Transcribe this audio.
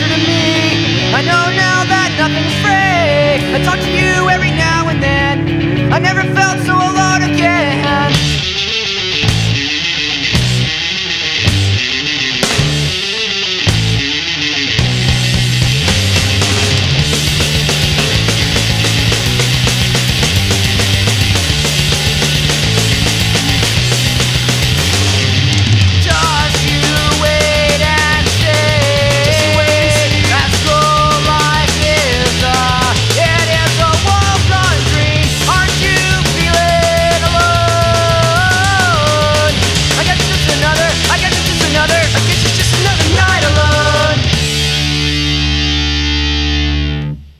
to me. I know now that nothing's free. I talk to you every now and then. I never felt.